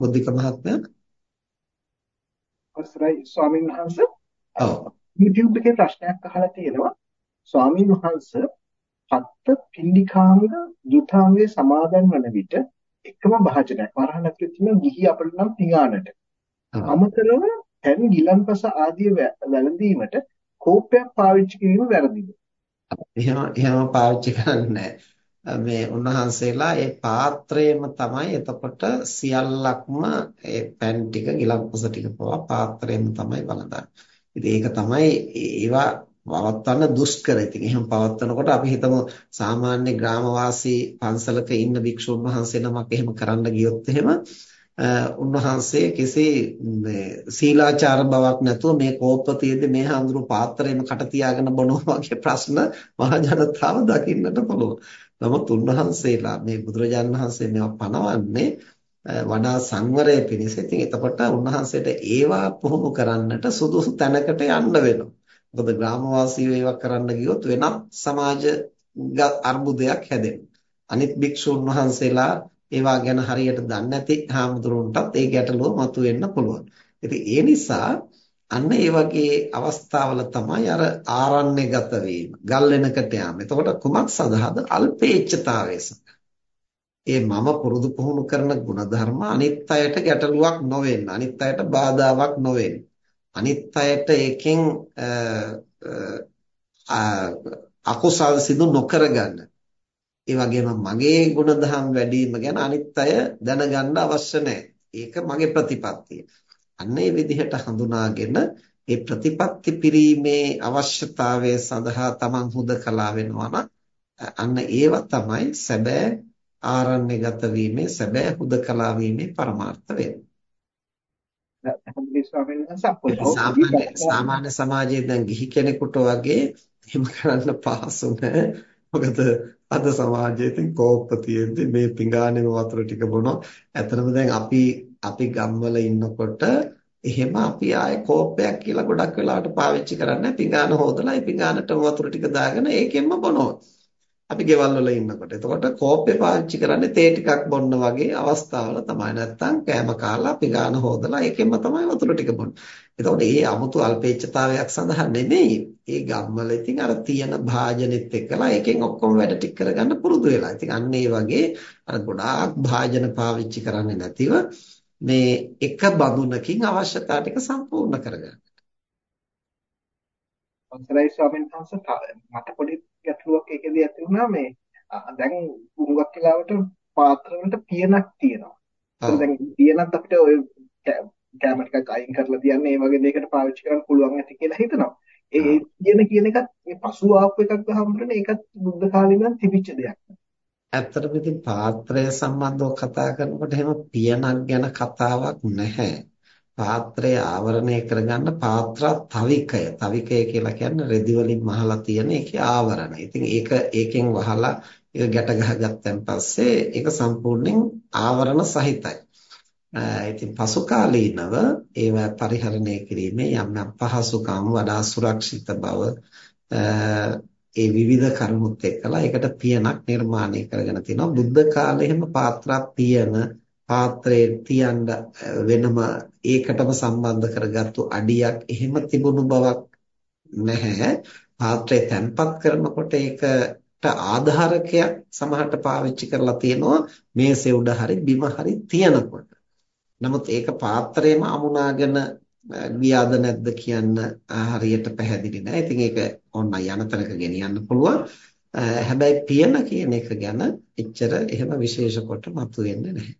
බුද්ධික මහත්මයා. අවසරයි ස්වාමීන් වහන්සේ. ඔව්. YouTube එකේ ප්‍රශ්නයක් අහලා තියෙනවා. ස්වාමීන් වහන්සේ පත්ත පින්ඩිකාංග දුතාංගයේ සමාදන් වන විට එකම භාජනයක් වරහන් ඇතුලේ තියෙන ගිහි අපිට නම් පිඟානට. අමතරව පැන් ගිලන්පස ආදී වැළඳීමට කෝපයක් පාවිච්චි කිරීම වැරදිද? එහෙම එහෙම පාවිච්චි කරන්නේ මේ උන්වහන්සේලා ඒ පාත්‍රයේම තමයි එතකොට සියල්ලක්ම ඒ පැන් ටික ගිලන්පස ටික පවා පාත්‍රයෙන්ම තමයි වළඳන්නේ. ඉතින් ඒක තමයි ඒවා පවත්වන්න දුෂ්කර. ඉතින් එහෙම පවත්වනකොට අපි හිතමු සාමාන්‍ය ග්‍රාමවාසී පන්සලක ඉන්න භික්ෂුන් වහන්සේ නමක් එහෙම කරන්න ගියොත් එහෙම උන්වහන්සේ කෙසේ සීලාචාර බවක් නැතුව මේ කෝපතියේදී මේ හඳුරු පාත්‍රයේම කට තියාගෙන බොනවා වගේ ප්‍රශ්න මහ ජනතාව දකින්නට පුළුවන්. නමුත් උන්වහන්සේලා මේ බුදුරජාණන් වහන්සේ මේවා පනවන්නේ වඩා සංවරය පිණිස. ඉතින් එතකොට උන්වහන්සේට ඒවා පුහුණු කරන්නට සුදුසු තැනකට යන්න වෙනවා. මොකද ග්‍රාමවාසීව ඒවා කරන්න ගියොත් වෙනත් සමාජ අර්බුදයක් හැදෙනවා. අනිත් භික්ෂුන් වහන්සේලා ඒවා ගැන හරියට දන්නේ නැති හාමුදුරුවන්ටත් ඒ ගැටලුව මතුවෙන්න පුළුවන්. ඉතින් ඒ නිසා අන්න ඒ වගේ අවස්ථාවල තමයි අර ආරණ්‍යගත වීම, ගල් වෙනකට යාම. එතකොට කුමක් සඳහාද? අල්පේච්ඡතාවය සඳහා. ඒ මම පුරුදු පුහුණු කරන ಗುಣධර්ම අනිත් අයට ගැටලුවක් නොවෙන්න, අනිත් අයට බාධාවක් නොවෙන්න. අනිත් අයට ඒකෙන් අකුසල් සිදු නොකර ගන්න. ඒ වගේම මගේ ಗುಣධම් වැඩි වීම ගැන අනිත් අය දැනගන්න අවශ්‍ය නැහැ. ඒක මගේ ප්‍රතිපත්තිය. අන්න විදිහට හඳුනාගෙන ඒ ප්‍රතිපත්ති පිරීමේ අවශ්‍යතාවය සඳහා Taman හුදකලා වෙනවා අන්න ඒව තමයි සැබෑ ආරණ්‍යගත වීමේ සැබෑ හුදකලා වීමේ පරමාර්ථ වෙන්නේ. සාමාන්‍ය සමාජයේ දැන් ගිහි කෙනෙකුට වගේ එහෙම කරන්න පහසු නැහැ. මොකද අද සමාජයේ තින් කෝප්ප තියෙද්දි මේ පිඟානේම වතුර ටික බොනවා. ඇත්තටම දැන් අපි අපි ගම්වල ඉන්නකොට එහෙම අපි ආයේ කෝප්පයක් කියලා ගොඩක් වෙලාවට පාවිච්චි කරන්නේ පිඟාන හොදලා ඒ පිඟානට වතුර ටික දාගෙන ඒකෙන්ම බොනවා. අපි ගෙවල් වල ඉන්නකොට. එතකොට කෝප්පේ පාවිච්චි කරන්නේ තේ ටිකක් බොන්න වගේ අවස්ථාවල තමයි. නැත්තම් කෑම කාලා පිඟාන හොදලා ඒකෙන්ම තමයි වතුර ටික බොන්නේ. එතකොට මේ 아무තු අල්පේච්ඡතාවයක් සඳහා නෙමෙයි. ඒ ගම්වල ඉතින් අර තියෙන භාජනෙත් එක්කලා ඒකෙන් ඔක්කොම වැඩ ටික කරගන්න පුරුදු වෙලා. ඉතින් අන්න ඒ වගේ අර ගොඩාක් භාජන පාවිච්චි කරන්නේ නැතිව මේ එක බඳුනකින් අවශ්‍යතාව ටික සම්පූර්ණ කරගන්න. අවසරයි ස්වාමීන් වහන්සේ මට පොඩි ගැටලුවක් ඒකෙදී ඇති වුණා මේ දැන් උඟක් කාලවට පාත්‍ර වලට පියනක් තියෙනවා. දැන් පියනත් අපිට ඔය කැම ටිකක් අයින් කරලා තියන්නේ මේ වගේ දෙයකට පාවිච්චි කරන්න පුළුවන් ඇති කියලා හිතනවා. ඒ කියන කියන එකත් මේ පසු ආපු එකක් හම්බුනේ ඒකත් බුද්ධ කාලේ ඉඳන් තිබිච්ච දෙයක්. ඇත්තටම ඉතින් පාත්‍රය සම්බන්ධව කතා කරනකොට එහෙම පියනක් ගැන කතාවක් නැහැ. පාත්‍රය ආවරණය කරගන්න පාත්‍ර තවිකය. තවිකය කියලා කියන්නේ රෙදි වලින් මහලා තියෙන ඒකේ ආවරණ. ඉතින් ඒක ඒකෙන් වහලා ඒක ගැට ගහගත්තන් පස්සේ ඒක සම්පූර්ණයෙන් ආවරණ සහිතයි. ඉතින් පසු කාලීනව ඒවා පරිහරණය කිරීමේ යම් යම් පහසුකම් වඩා සුරක්ෂිත බව ඒ විවිධ කරුණුත් එක්කලා ඒකට පියනක් නිර්මාණය කරගෙන තිනවා. බුද්ධ කාලේ හැම පාත්‍රා පියන පාත්‍රයේ තියන්න වෙනම ඒකටම සම්බන්ධ කරගත්තු අඩියක් එහෙම තිබුණු බවක් නැහැ. පාත්‍රය තැන්පත් කරනකොට ඒකට ආධාරකයක් සමහරට පාවිච්චි කරලා තියෙනවා මේසේ උඩ හරි බිම හරි තියනකොට. නමුත් ඒක පාත්‍රයේම අමුණාගෙන ගියාද නැද්ද කියන්න හරියට පැහැදිලි නෑ. ඉතින් ඒක ඕන්න යන තැනක ගෙනියන්න පුළුවන්. හැබැයි පියන කියන එක ගැන එච්චර එහෙම විශේෂ කොට මතුවෙන්නේ නැහැ.